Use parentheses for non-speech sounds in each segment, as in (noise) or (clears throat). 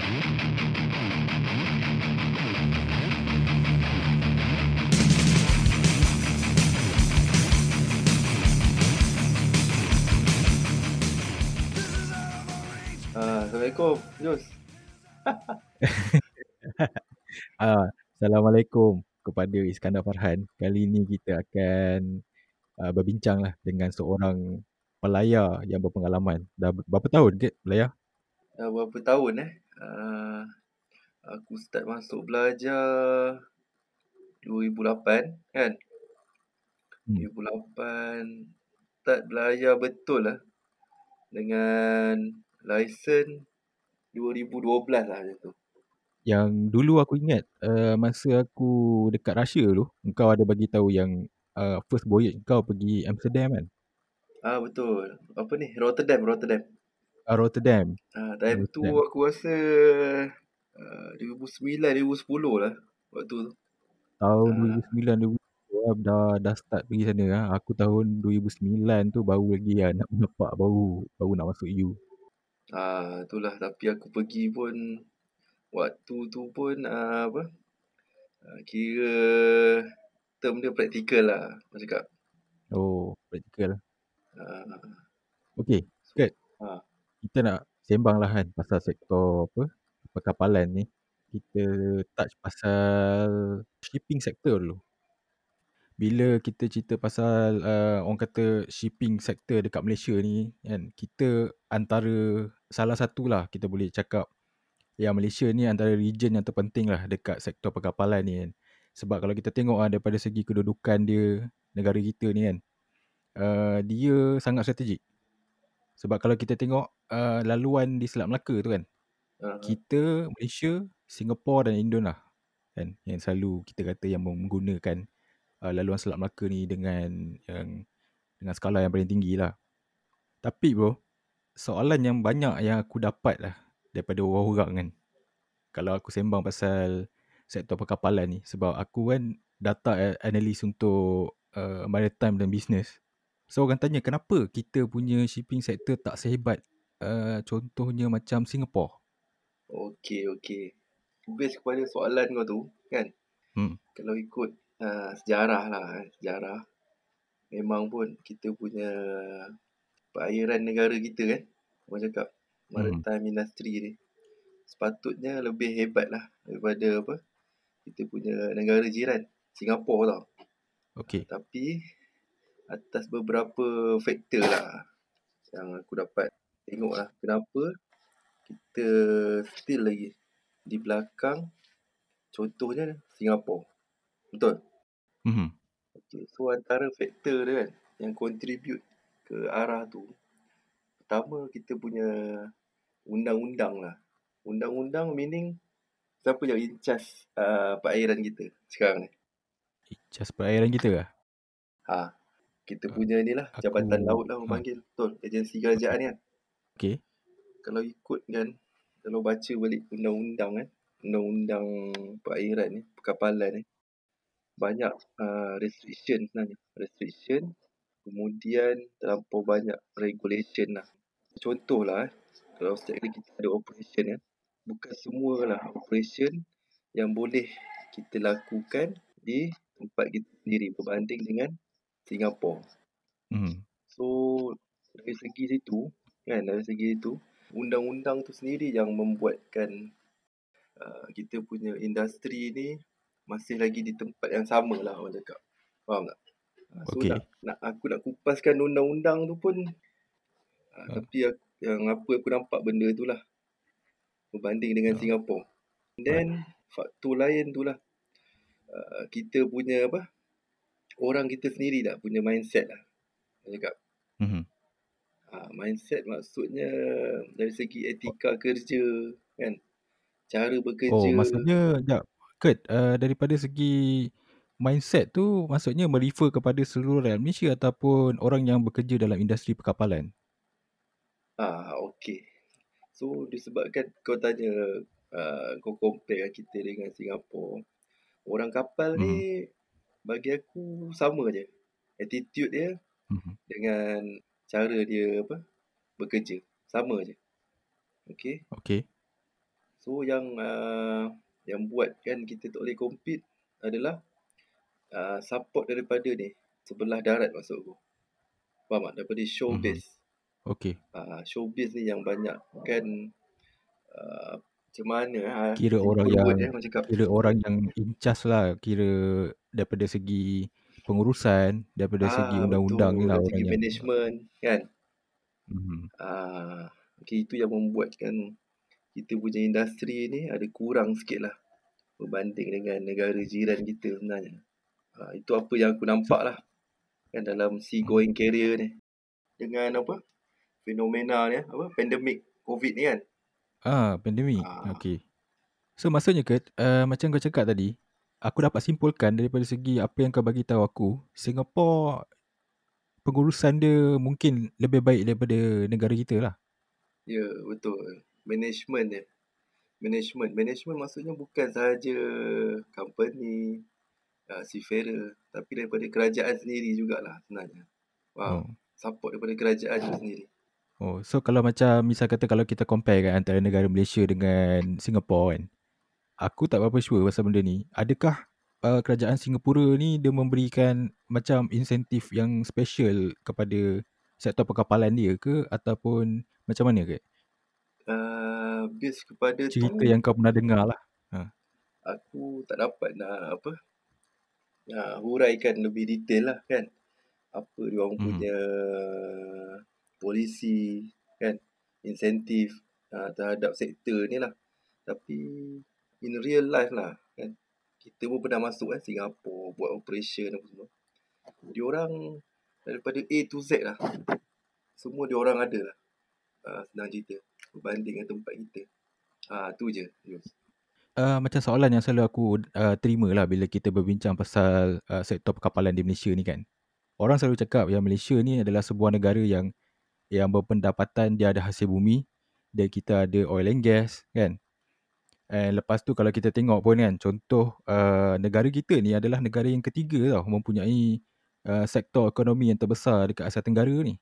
Ah, Assalamualaikum, Jus. (laughs) Ah, Assalamualaikum kepada Iskandar Farhan. Kali ini kita akan uh, berbincang lah dengan seorang pelayar yang berpengalaman. Dah berapa tahun ke pelayar? Dah berapa tahun eh? Uh, aku start masuk belajar 2008 kan? Hmm. 2008 start belajar betul lah. Dengan lesen 2012 lah macam tu. Yang dulu aku ingat uh, masa aku dekat Russia dulu, engkau ada bagi tahu yang uh, first voyage kau pergi Amsterdam kan? Ah betul. Apa ni? Rotterdam, Rotterdam. Uh, Rotterdam. Ah time tu Rotterdam. aku rasa uh, 2009 2010 lah waktu tu. Tahun Ah. 2009 2010 ah, dah dah start pergi sana ah. Aku tahun 2009 tu baru lagi lah nak nampak baru baru nak masuk EU. Ah itulah tapi aku pergi pun waktu tu pun uh, apa? Uh, kira term dia praktikal lah aku cakap. Oh, practical. Uh, Okey, Kurt. Ha. Kita nak sembang lah kan pasal sektor apa? Perkapalan ni. Kita touch pasal shipping sector dulu. Bila kita cerita pasal uh, orang kata shipping sector dekat Malaysia ni kan, kita antara salah satu lah kita boleh cakap yang Malaysia ni antara region yang terpenting lah dekat sektor perkapalan ni kan. Sebab kalau kita tengok ah daripada segi kedudukan dia negara kita ni kan, uh, dia sangat strategik. Sebab kalau kita tengok uh, laluan di Selat Melaka tu kan, uh, kita Malaysia, Singapura dan Indon lah kan yang selalu kita kata yang menggunakan uh, laluan Selat Melaka ni dengan yang dengan skala yang paling tinggi lah. Tapi bro, soalan yang banyak yang aku dapat lah daripada orang-orang kan. Kalau aku sembang pasal sektor perkapalan ni sebab aku kan data analis untuk uh, maritime dan business. So orang tanya kenapa kita punya shipping sector tak sehebat uh, contohnya macam Singapore. okey okey. Based kepada soalan kau tu kan. Hmm. Kalau ikut uh, sejarah lah eh, sejarah memang pun kita punya perairan negara kita kan. Orang cakap maritime hmm. industry ni sepatutnya lebih hebat lah daripada apa kita punya negara jiran Singapura tau. Okey. Tapi atas beberapa faktor lah yang aku dapat tengok lah kenapa kita still lagi di belakang contohnya Singapura. Betul? Mhm. Okay. So antara faktor dia kan yang contribute ke arah tu pertama kita punya undang-undang lah. Undang-undang meaning siapa yang in charge uh, perairan kita sekarang ni? Ijas perairan kita lah. Ha, kita punya ni lah Aku- Jabatan Laut lah orang ha. panggil. Betul, agensi kerajaan ni kan. Okey. Kalau ikut kan, kalau baca balik undang-undang kan, undang-undang perairan ni, perkapalan ni, banyak uh, restriction sebenarnya. Restriction, kemudian terlampau banyak regulation lah. Contoh lah eh, kalau setiap kali kita ada operation kan, bukan semua lah operation yang boleh kita lakukan di tempat kita sendiri berbanding dengan Singapura. Mhm. So dari segi situ kan dari segi itu undang-undang tu sendiri yang membuatkan uh, kita punya industri ni masih lagi di tempat yang sama lah orang cakap. Faham tak? Uh, so Okey. nak, nak aku nak kupaskan undang-undang tu pun uh, Ah. tapi aku, yang apa aku nampak benda tu lah berbanding dengan Ah. Singapura. And then faktor lain tu lah uh, kita punya apa orang kita sendiri tak punya mindset lah. Orang cakap Mhm. Ha, mindset maksudnya dari segi etika kerja kan. Cara bekerja. Oh, maksudnya jap. Kurt, uh, daripada segi mindset tu maksudnya merefer kepada seluruh rakyat Malaysia ataupun orang yang bekerja dalam industri perkapalan. Ah, okey. So disebabkan kau tanya uh, kau compare kita dengan Singapura. Orang kapal Hmm. ni bagi aku sama je. Attitude dia Mhm. dengan cara dia apa bekerja sama je. Okey. Okey. So yang uh, yang buatkan kita tak boleh compete adalah uh, support daripada ni sebelah darat maksud aku. Faham tak? Daripada showbiz. Mm-hmm. Okay. Uh, showbiz ni yang banyak kan uh, macam mana ha? Kira orang yang eh, kira orang yang in charge lah kira daripada segi pengurusan daripada ah, segi undang-undang ni lah orang segi yang management kan. Mm-hmm. Ah, okay, itu yang membuatkan kita punya industri ni ada kurang sikit lah berbanding dengan negara jiran kita sebenarnya. Ha, itu apa yang aku nampak lah kan dalam sea going career ni. Dengan apa? Fenomena ni apa? Pandemik COVID ni kan. Ah, pandemik. Ha. Okay. So maksudnya ke uh, macam kau cakap tadi, aku dapat simpulkan daripada segi apa yang kau bagi tahu aku, Singapore pengurusan dia mungkin lebih baik daripada negara kita lah. Ya, betul management dia. Management. Management maksudnya bukan sahaja company, uh, seafarer. Tapi daripada kerajaan sendiri jugalah sebenarnya. Wow. Oh. Support daripada kerajaan itu sendiri. Oh, so kalau macam misal kata kalau kita compare kan antara negara Malaysia dengan Singapore kan. Aku tak berapa sure pasal benda ni. Adakah uh, kerajaan Singapura ni dia memberikan macam insentif yang special kepada sektor perkapalan dia ke ataupun macam mana ke? uh, based kepada cerita tu, yang kau pernah dengar lah. Ha. Aku tak dapat nak apa nak huraikan lebih detail lah kan. Apa dia orang hmm. punya polisi kan insentif uh, terhadap sektor ni lah. Tapi in real life lah kan kita pun pernah masuk kan Singapura buat operation apa semua. Dia orang daripada A to Z lah. Semua dia orang ada lah. Uh, senang cerita berbanding dengan tempat kita. Ah tu je. Uh, macam soalan yang selalu aku uh, terima lah bila kita berbincang pasal uh, sektor perkapalan di Malaysia ni kan. Orang selalu cakap yang Malaysia ni adalah sebuah negara yang yang berpendapatan dia ada hasil bumi dan kita ada oil and gas kan. And lepas tu kalau kita tengok pun kan contoh uh, negara kita ni adalah negara yang ketiga tau mempunyai uh, sektor ekonomi yang terbesar dekat Asia Tenggara ni.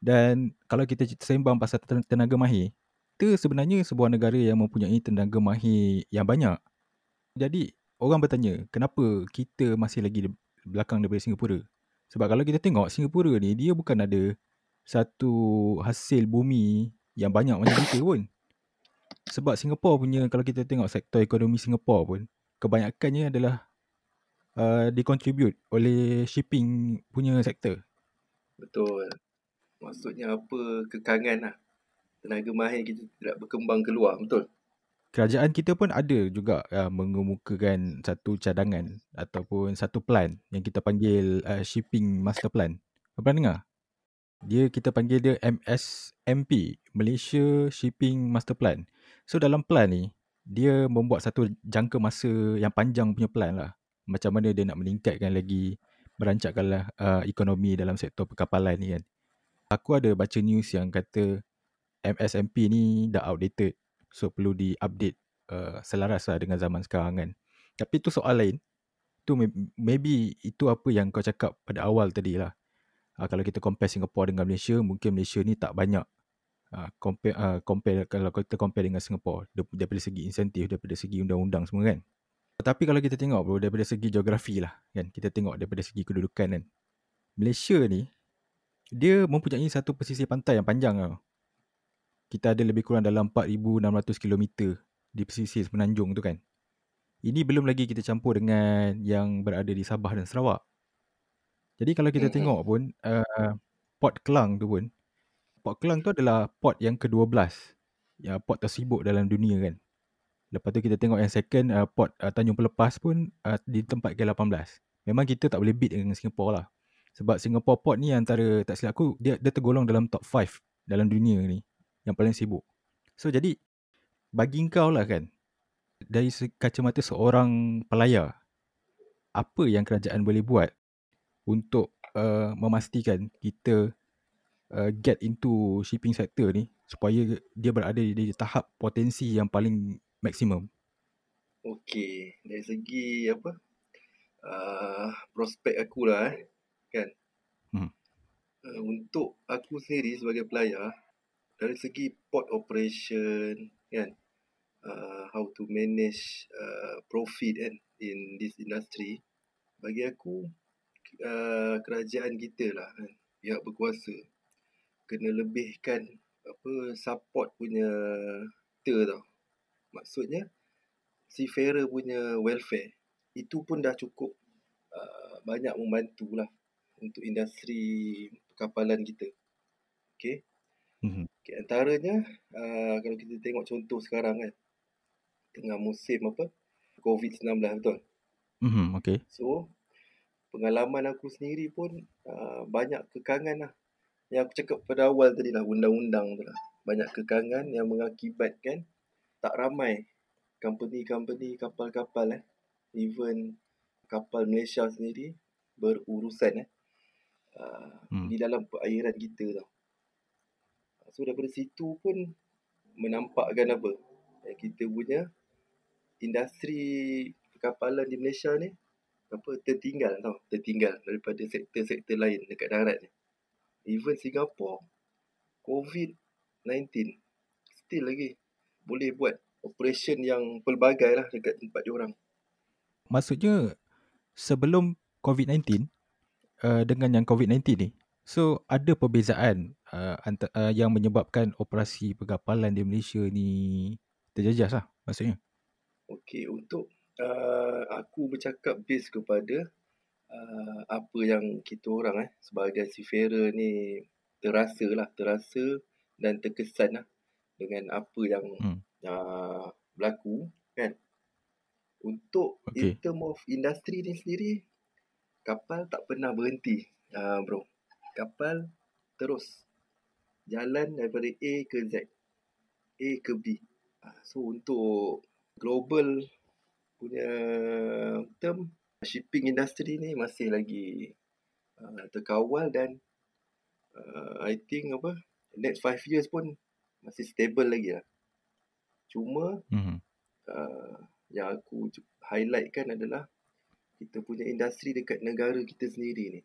Dan kalau kita sembang pasal tenaga mahir, kita sebenarnya sebuah negara yang mempunyai tenaga mahir yang banyak. Jadi, orang bertanya, kenapa kita masih lagi belakang daripada Singapura? Sebab kalau kita tengok, Singapura ni dia bukan ada satu hasil bumi yang banyak macam kita pun. Sebab Singapura punya, kalau kita tengok sektor ekonomi Singapura pun, kebanyakannya adalah uh, dikontribute oleh shipping punya sektor. Betul. Maksudnya apa kekangan lah. Tenaga mahir kita tidak berkembang keluar, betul? Kerajaan kita pun ada juga uh, mengemukakan satu cadangan ataupun satu plan yang kita panggil uh, Shipping Master Plan. Apa pernah dengar? Dia kita panggil dia MSMP, Malaysia Shipping Master Plan. So dalam plan ni, dia membuat satu jangka masa yang panjang punya plan lah. Macam mana dia nak meningkatkan lagi, merancangkanlah uh, ekonomi dalam sektor perkapalan ni kan aku ada baca news yang kata MSMP ni dah outdated. So perlu di-update uh, selaras lah dengan zaman sekarang kan. Tapi tu soal lain. Tu maybe itu apa yang kau cakap pada awal tadi lah. Uh, kalau kita compare Singapore dengan Malaysia, mungkin Malaysia ni tak banyak. Uh, compare, uh, compare kalau kita compare dengan Singapore daripada segi insentif, daripada segi undang-undang semua kan. Tapi kalau kita tengok bro, daripada segi geografi lah kan. Kita tengok daripada segi kedudukan kan. Malaysia ni dia mempunyai satu pesisir pantai yang panjang tau. Kita ada lebih kurang dalam 4,600 km di pesisir semenanjung tu kan. Ini belum lagi kita campur dengan yang berada di Sabah dan Sarawak. Jadi kalau kita tengok pun, uh, Port Kelang tu pun, Port Kelang tu adalah port yang ke-12. Ya, port tersibuk dalam dunia kan. Lepas tu kita tengok yang second, uh, port uh, Tanjung Pelepas pun uh, di tempat ke-18. Memang kita tak boleh beat dengan Singapore lah. Sebab Singapore Port ni antara tak silap aku dia dia tergolong dalam top 5 dalam dunia ni yang paling sibuk. So jadi bagi kau lah kan dari kacamata seorang pelayar apa yang kerajaan boleh buat untuk uh, memastikan kita uh, get into shipping sector ni supaya dia berada di tahap potensi yang paling maksimum. Okey, dari segi apa? Uh, prospek aku lah eh kan hmm. uh, untuk aku sendiri sebagai pelayar dari segi port operation kan uh, how to manage uh, profit kan in this industry bagi aku uh, kerajaan kita lah kan pihak berkuasa kena lebihkan apa support punya kita tau maksudnya seafarer punya welfare itu pun dah cukup uh, banyak membantu lah untuk industri kapalan kita okay Mhm. Okay, antaranya uh, kalau kita tengok contoh sekarang kan tengah musim apa COVID-19 betul. Mhm. Okay. So pengalaman aku sendiri pun uh, banyak kekangan lah. Yang aku cakap pada awal tadi lah undang-undang tu lah. Banyak kekangan yang mengakibatkan tak ramai company-company kapal-kapal eh even kapal Malaysia sendiri berurusan eh uh, Hmm. di dalam perairan kita tau. So daripada situ pun menampakkan apa? Eh, kita punya industri perkapalan di Malaysia ni apa tertinggal tau, tertinggal daripada sektor-sektor lain dekat darat ni. Even Singapore COVID-19 still lagi boleh buat operation yang pelbagai lah dekat tempat diorang. Maksudnya sebelum COVID-19 uh, dengan yang COVID-19 ni, so ada perbezaan uh, anta, uh, yang menyebabkan operasi perkapalan di Malaysia ni terjejas lah maksudnya. Okey, untuk uh, aku bercakap base kepada uh, apa yang kita orang eh sebagai seafarer ni terasa lah, terasa dan terkesan lah dengan apa yang Hmm. uh, berlaku kan. Untuk in Okey. term of industri ni sendiri, kapal tak pernah berhenti uh, bro. Kapal terus jalan daripada A ke Z. A ke B. Uh, so untuk global punya term shipping industry ni masih lagi uh, terkawal dan uh, I think apa next 5 years pun masih stable lagi lah. Cuma Mhm. uh, yang aku highlightkan adalah kita punya industri dekat negara kita sendiri ni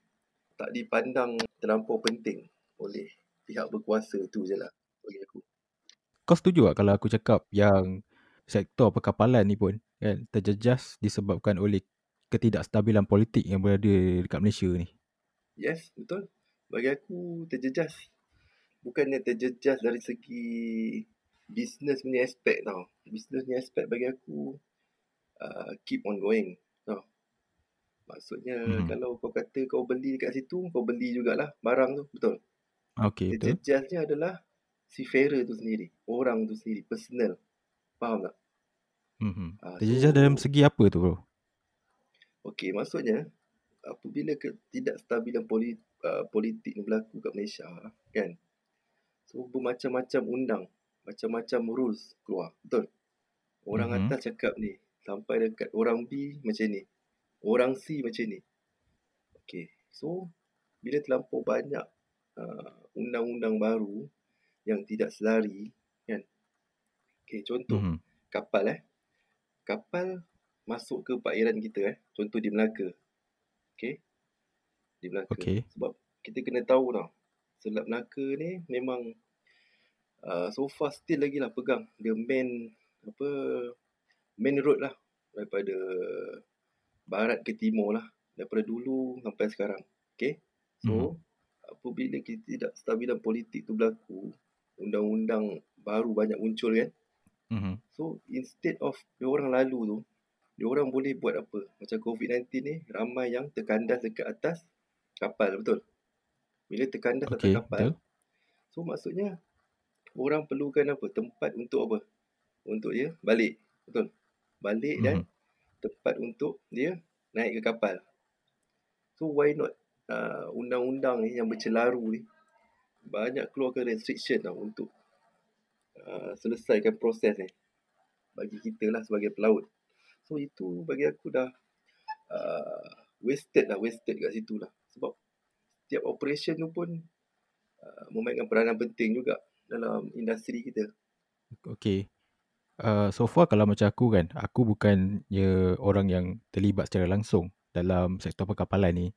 tak dipandang terlampau penting oleh pihak berkuasa tu je lah bagi aku. Kau setuju tak kalau aku cakap yang sektor perkapalan ni pun kan terjejas disebabkan oleh ketidakstabilan politik yang berada dekat Malaysia ni. Yes, betul. Bagi aku terjejas. Bukannya terjejas dari segi business punya aspek tau. Business punya aspek bagi aku uh, keep on going. Tau. Maksudnya Mhm. kalau kau kata kau beli dekat situ, kau beli jugalah barang tu. Betul. Okey, betul. Terjejasnya adalah seafarer tu sendiri. Orang tu sendiri. Personal. Faham tak? Mhm. Uh, Terjejas dalam so, segi apa tu bro? Okey maksudnya apabila ketidakstabilan poli, uh, politik ni berlaku kat Malaysia kan So bermacam-macam undang, macam-macam rules keluar. Betul? Orang Mhm. atas cakap ni, sampai dekat orang B macam ni. Orang C macam ni. Okay. So bila terlampau banyak uh, undang-undang baru yang tidak selari kan. Okay, contoh Mhm. kapal eh. Kapal masuk ke perairan kita eh. Contoh di Melaka. Okay. Di Melaka. Okey. Sebab kita kena tahu tau. Selat Melaka ni memang uh, so far still lagi lah pegang dia main apa main road lah daripada barat ke timur lah daripada dulu sampai sekarang. Okay. So apabila kita tidak stabilan politik tu berlaku undang-undang baru banyak muncul kan. Mhm. So instead of dia orang lalu tu dia orang boleh buat apa? Macam COVID-19 ni ramai yang terkandas dekat atas kapal betul. Bila terkandas atas Okey, kapal betul. So maksudnya orang perlukan apa? Tempat untuk apa? Untuk dia balik. Betul. Balik dan Mhm. tempat untuk dia naik ke kapal. So why not uh, undang-undang ni yang bercelaru ni banyak keluarkan restriction tau untuk uh, selesaikan proses ni. Bagi kita lah sebagai pelaut. So itu bagi aku dah uh, wasted lah. Wasted kat situ lah. Sebab setiap operation tu pun uh, memainkan peranan penting juga dalam industri kita. Okey. Uh, so far kalau macam aku kan, aku bukannya orang yang terlibat secara langsung dalam sektor perkapalan ni.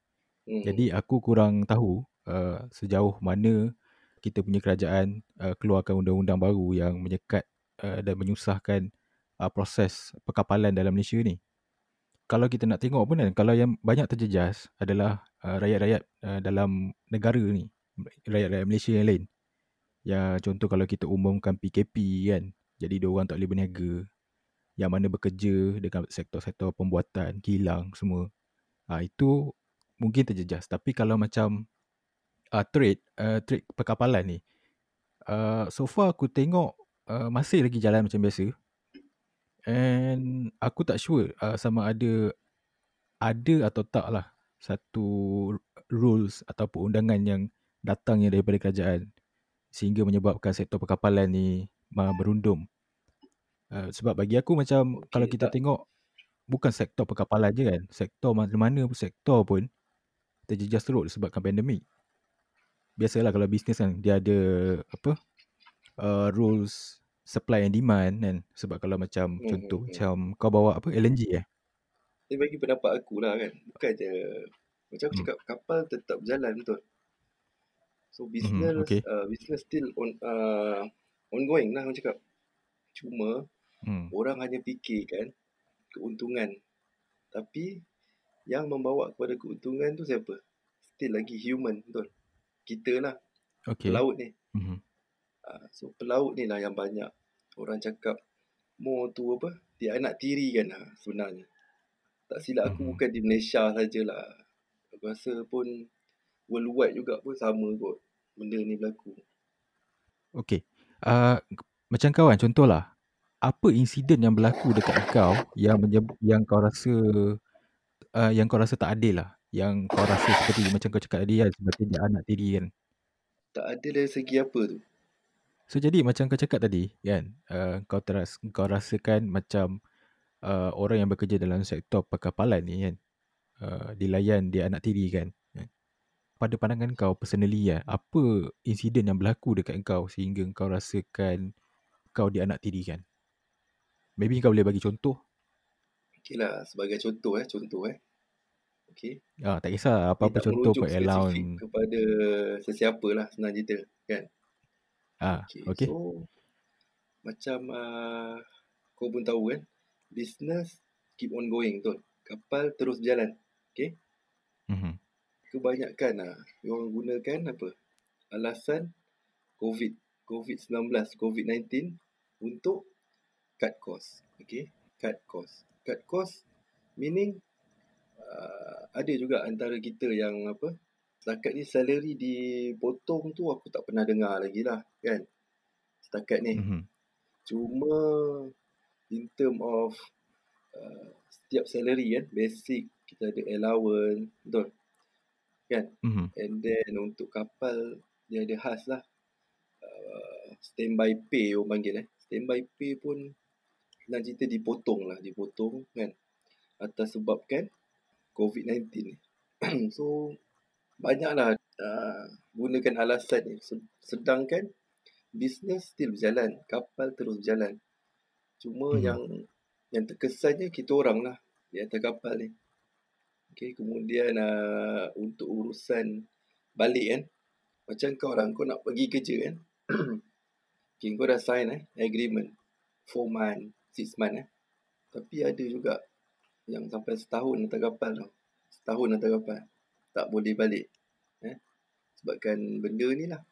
Hmm. Jadi aku kurang tahu uh, sejauh mana kita punya kerajaan uh, keluarkan undang-undang baru yang menyekat uh, dan menyusahkan uh, proses perkapalan dalam Malaysia ni. Kalau kita nak tengok pun kan, kalau yang banyak terjejas adalah uh, rakyat-rakyat uh, dalam negara ni, rakyat-rakyat Malaysia yang lain. Ya contoh kalau kita umumkan PKP kan, jadi dia orang tak boleh berniaga. Yang mana bekerja dekat sektor-sektor pembuatan, kilang semua. Uh, itu mungkin terjejas. Tapi kalau macam uh, trade, uh, trade perkapalan ni, uh, so far aku tengok uh, masih lagi jalan macam biasa. And aku tak sure uh, sama ada ada atau tak lah satu rules ataupun undangan yang datangnya daripada kerajaan sehingga menyebabkan sektor perkapalan ni berundum. Uh, sebab bagi aku macam okay, kalau kita tak. tengok bukan sektor perkapalan je kan, sektor mana-mana pun sektor pun terjejas teruk disebabkan pandemik. Biasalah kalau bisnes kan dia ada apa uh, rules supply and demand kan sebab kalau macam hmm, contoh hmm, hmm. macam kau bawa apa LNG eh dia bagi pendapat aku lah kan bukan je macam aku hmm. cakap kapal tetap berjalan betul so business hmm, okay. uh, business still on uh, ongoing lah aku cakap cuma hmm. orang hanya fikirkan keuntungan tapi yang membawa kepada keuntungan tu siapa still lagi human betul kita lah okay. laut ni hmm. Ah, so pelaut ni lah yang banyak orang cakap more tu apa? Dia anak tiri kan? Lah sebenarnya. Tak silap aku hmm. bukan di Malaysia sajalah. Aku rasa pun worldwide juga pun sama kot benda ni berlaku. Okay uh, macam kau kan contohlah apa insiden yang berlaku dekat kau yang menyebut, yang kau rasa uh, yang kau rasa tak adil lah? Yang kau rasa seperti macam kau cakap tadi kan seperti dia anak tiri kan? Tak adil dari segi apa tu So jadi macam kau cakap tadi kan uh, kau teras kau rasakan macam uh, orang yang bekerja dalam sektor perkapalan ni kan uh, dilayan dia anak tiri kan. kan. Pada pandangan kau personally ya, apa insiden yang berlaku dekat kau sehingga kau rasakan kau di anak tiri kan? Maybe kau boleh bagi contoh. Okay lah, sebagai contoh eh, contoh eh. Okay. Ah, tak kisah apa-apa contoh per allowance. kepada sesiapa lah senang cerita kan. Ah, okay. okay. So macam uh, kau pun tahu kan, business keep on going tu. Kapal terus berjalan. Okay. Mm-hmm. Kebanyakan ah, uh, orang gunakan apa? Alasan COVID, COVID-19, COVID-19 untuk cut cost. Okay. Cut cost. Cut cost meaning uh, ada juga antara kita yang apa? Setakat ni salary dipotong tu aku tak pernah dengar lagi lah kan? Setakat ni. Mm-hmm. cuma in term of uh, setiap salary kan basic kita ada allowance betul? Kan? Mm-hmm. and then untuk kapal dia ada khas lah. Uh, standby pay orang panggil eh. Standby pay pun nak cerita dipotong lah dipotong kan? Atas sebabkan COVID-19 ni. (clears throat) So banyaklah uh, gunakan alasan ni. Sedangkan bisnes still berjalan kapal terus berjalan. Cuma hmm. yang yang terkesannya kita orang lah di atas kapal ni. Okay, kemudian uh, untuk urusan balik kan macam kau orang kau nak pergi kerja kan? (clears throat) Okay, kau dah sign eh agreement 4 month 6 month eh. Tapi ada juga yang sampai setahun atas kapal tau. Setahun atas kapal tak boleh balik eh? sebabkan benda ni lah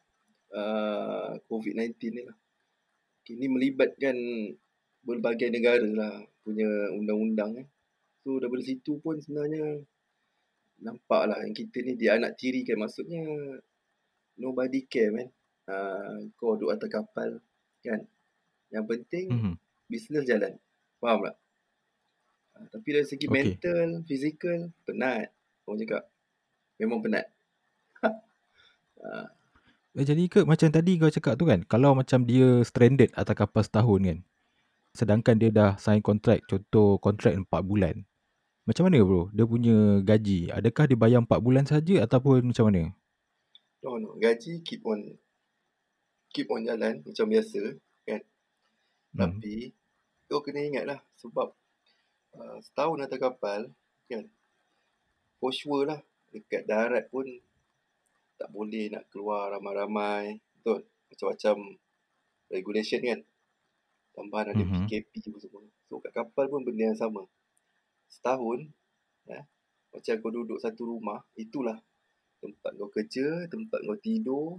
uh, COVID-19 ni lah okay, ni melibatkan berbagai negara lah punya undang-undang eh. so daripada situ pun sebenarnya nampak lah yang kita ni dia anak tiri kan maksudnya nobody care man uh, kau duduk atas kapal kan yang penting mm-hmm. bisnes jalan faham tak uh, tapi dari segi okay. mental fizikal penat orang cakap Memang penat. uh. (laughs) Jadi ke macam tadi kau cakap tu kan, kalau macam dia stranded atas kapal setahun kan, sedangkan dia dah sign kontrak, contoh kontrak 4 bulan. Macam mana bro? Dia punya gaji, adakah dia bayar 4 bulan saja ataupun macam mana? No, no. Gaji keep on keep on jalan macam biasa kan. Hmm. Tapi kau kena ingat lah sebab uh, setahun atas kapal kan, for sure lah dekat darat pun tak boleh nak keluar ramai-ramai betul macam-macam regulation kan Tambahan ada Mhm. PKP apa semua. So kat kapal pun benda yang sama. Setahun eh, macam kau duduk satu rumah, itulah tempat kau kerja, tempat kau tidur,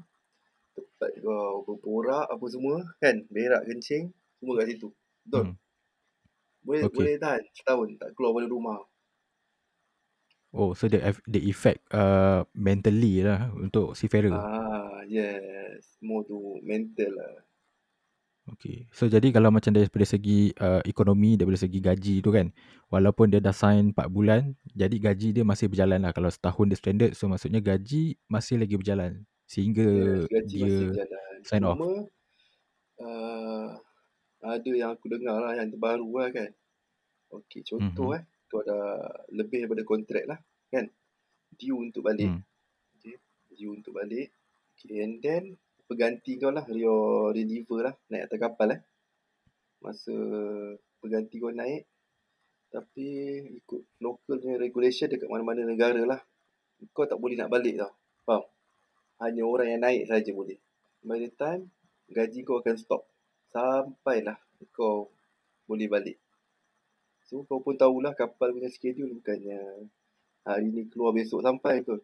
tempat kau berborak apa semua kan, berak kencing, semua kat situ. Betul? Hmm. Boleh Okey. boleh tahan setahun tak keluar dari rumah. Oh, so the eff- the effect uh, mentally lah untuk seafarer. Ah, yes. More to mental lah. Okay. So jadi kalau macam daripada segi uh, ekonomi, daripada segi gaji tu kan, walaupun dia dah sign 4 bulan, jadi gaji dia masih berjalan lah. Kalau setahun dia stranded, so maksudnya gaji masih lagi berjalan. Sehingga Yes, gaji dia masih sign off. Cuma uh, ada yang aku dengar lah yang terbaru lah kan. Okey, contoh Mhm. eh, kau dah lebih daripada kontrak lah kan. Due untuk balik. Hmm. Okay. Due untuk balik. Okay, and then pengganti kau lah, your reliever lah naik atas kapal eh. Masa pengganti kau naik, tapi ikut local punya regulation dekat mana-mana negara lah. Kau tak boleh nak balik tau. Faham? Hanya orang yang naik saja boleh. By the time, gaji kau akan stop. Sampailah kau boleh balik. So kau pun tahulah kapal punya schedule bukannya hari ni keluar besok sampai tu.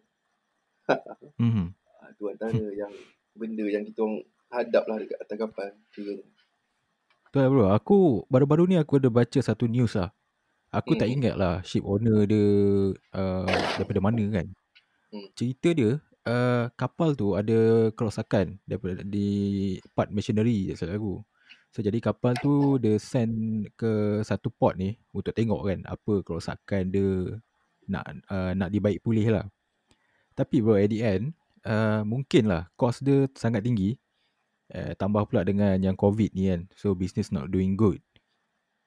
(laughs) Mhm. Ha, tu antara yang benda yang kita orang hadap lah dekat atas kapal. Kiranya. Tu lah bro, aku baru-baru ni aku ada baca satu news lah. Aku tak Hmm. ingat lah ship owner dia uh, daripada mana kan. Hmm. Cerita dia, uh, kapal tu ada kerosakan daripada di part machinery je salah aku. So jadi kapal tu dia send ke satu port ni untuk tengok kan apa kerosakan dia nak uh, nak dibaik pulih lah. Tapi bro at the end uh, mungkin lah cost dia sangat tinggi. Uh, tambah pula dengan yang covid ni kan. So business not doing good.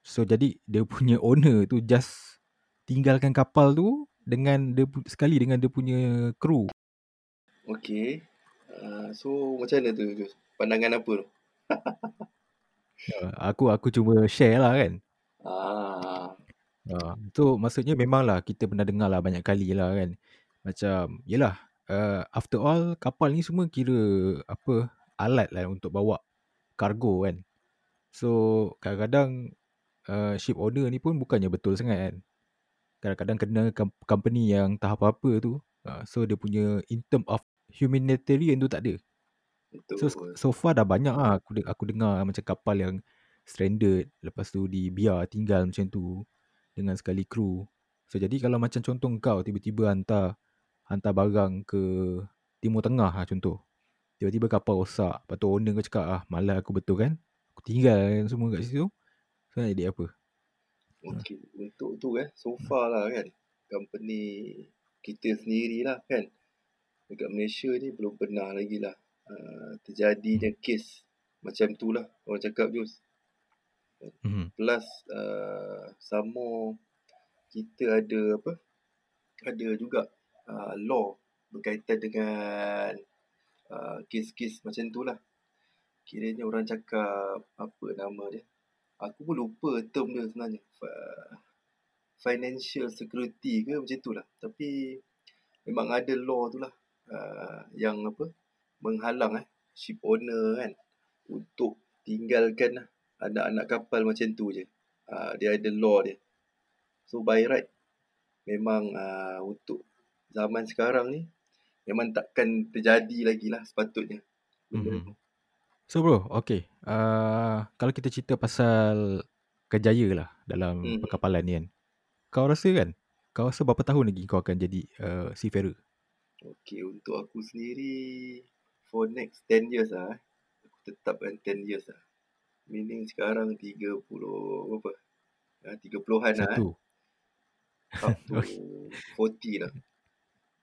So jadi dia (laughs) punya owner tu just tinggalkan kapal tu dengan dia sekali dengan dia punya kru. Okay. Uh, so macam mana tu? Pandangan apa tu? (laughs) Uh, aku aku cuma share lah kan. Ah, Uh, so maksudnya memanglah kita pernah dengar lah banyak kali lah kan. Macam yelah uh, after all kapal ni semua kira apa alat lah untuk bawa kargo kan. So kadang-kadang uh, ship owner ni pun bukannya betul sangat kan. Kadang-kadang kena com- company yang tak apa-apa tu. Uh, so dia punya in term of humanitarian tu tak ada. Betul. So so far dah banyak lah aku de- aku dengar macam kapal yang stranded lepas tu dibiar tinggal macam tu dengan sekali kru. So jadi kalau macam contoh kau tiba-tiba hantar hantar barang ke Timur Tengah lah contoh. Tiba-tiba kapal rosak. Lepas tu owner kau cakap ah malah aku betul kan. Aku tinggal semua kat situ. So nak jadi apa? Okey, untuk tu eh, so far lah kan, company kita sendiri lah kan, dekat Malaysia ni belum pernah lagi lah uh, terjadinya kes macam tu lah orang cakap Jus. Mhm. Plus uh, more kita ada apa, ada juga uh, law berkaitan dengan uh, kes-kes macam tu lah. Kiranya orang cakap apa nama dia. Aku pun lupa term dia sebenarnya. Fa- Financial security ke macam tu lah. Tapi memang ada law tu lah. Uh, yang apa menghalang eh ship owner kan untuk tinggalkan lah anak-anak kapal macam tu je. Uh, dia ada law dia. So by right memang uh, untuk zaman sekarang ni memang takkan terjadi lagi lah sepatutnya. Mhm. tu. So bro, okay. Uh, kalau kita cerita pasal kejaya lah dalam Mhm. perkapalan ni kan. Kau rasa kan? Kau rasa berapa tahun lagi kau akan jadi uh, seafarer? Okay, untuk aku sendiri for next 10 years lah eh. Aku tetapkan 10 years lah. Meaning sekarang 30 berapa? Ha, 30-an lah eh. Satu. Up (laughs) to 40 lah.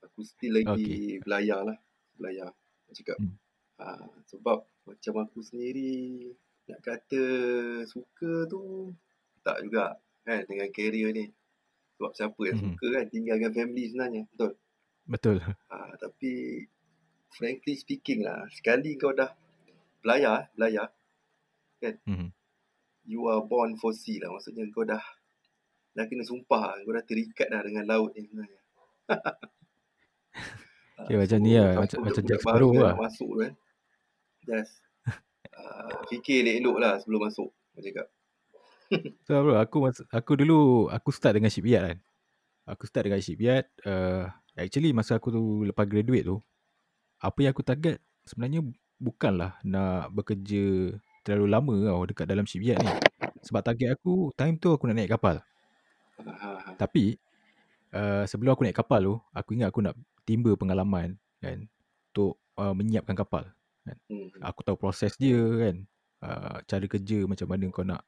Aku still lagi Okay. belayar lah. Belayar. Aku cakap. Hmm. Ha, sebab macam aku sendiri nak kata suka tu tak juga kan dengan career ni. Sebab siapa yang Mhm. suka kan tinggalkan family sebenarnya. Betul? Betul. Ha, tapi frankly speaking lah, sekali kau dah belayar, belayar, Mhm. you are born for sea lah. Maksudnya kau dah dah kena sumpah, kau dah terikat dah dengan laut ni sebenarnya. (laughs) Okay, macam ni lah. siapa Macam, macam Jack Sparrow kan lah. nak masuk tu kan. Just uh, fikir elok-elok lah sebelum masuk. Orang cakap. (laughs) So bro, aku aku dulu aku start dengan shipyard kan. Aku start dengan shipyard. Uh, actually masa aku tu lepas graduate tu, apa yang aku target sebenarnya bukanlah nak bekerja terlalu lama tau dekat dalam shipyard ni. Sebab target aku, time tu aku nak naik kapal. Tapi, uh, sebelum aku naik kapal tu, aku ingat aku nak timba pengalaman kan. Untuk uh, menyiapkan kapal. Kan. Hmm. Aku tahu proses dia kan. Uh, cara kerja macam mana kau nak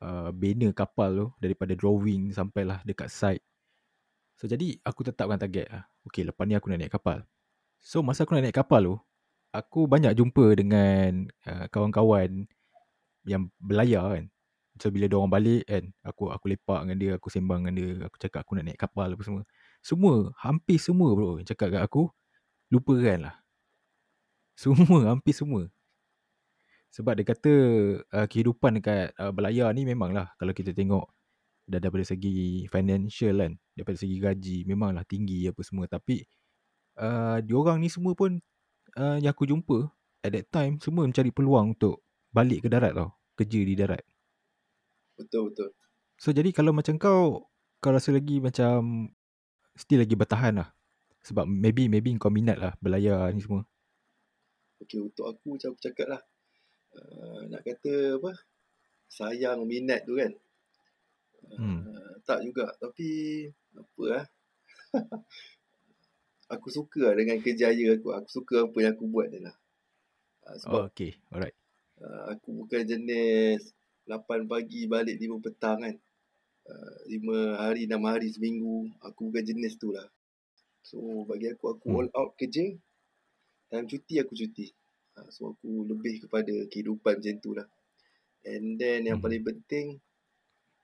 uh, bina kapal tu. Daripada drawing sampailah dekat site. So, jadi aku tetapkan target lah. Okay, lepas ni aku nak naik kapal. So, masa aku nak naik kapal tu, aku banyak jumpa dengan uh, kawan-kawan yang berlayar kan. So bila dia orang balik kan, aku aku lepak dengan dia, aku sembang dengan dia, aku cakap aku nak naik kapal apa semua. Semua, hampir semua bro yang cakap kat aku, lupakan lah. (laughs) Semua, hampir semua. Sebab dia kata uh, kehidupan dekat uh, berlayar ni memanglah kalau kita tengok dah daripada segi financial kan, daripada segi gaji memanglah tinggi apa semua. Tapi uh, diorang ni semua pun uh, yang aku jumpa at that time semua mencari peluang untuk balik ke darat tau. Kerja di darat. Betul, betul. So jadi kalau macam kau kau rasa lagi macam still lagi bertahan lah. Sebab maybe maybe kau minat lah berlayar ni semua. Okey, untuk aku macam aku cakap lah. Uh, nak kata apa, sayang minat tu kan. Uh, Hmm. Tak juga. Tapi, apa lah. (laughs) aku suka lah dengan kerjaya aku. Aku suka apa yang aku buat ni lah. Uh, sebab Oh, okay. Alright. uh, aku bukan jenis 8 pagi balik 5 petang kan. Uh, 5 hari, 6 hari seminggu. Aku bukan jenis tu lah. So, bagi aku, aku Hmm. all out kerja. Time cuti, aku cuti. Uh, so, aku lebih kepada kehidupan macam tu lah. And then, yang Mhm. paling penting,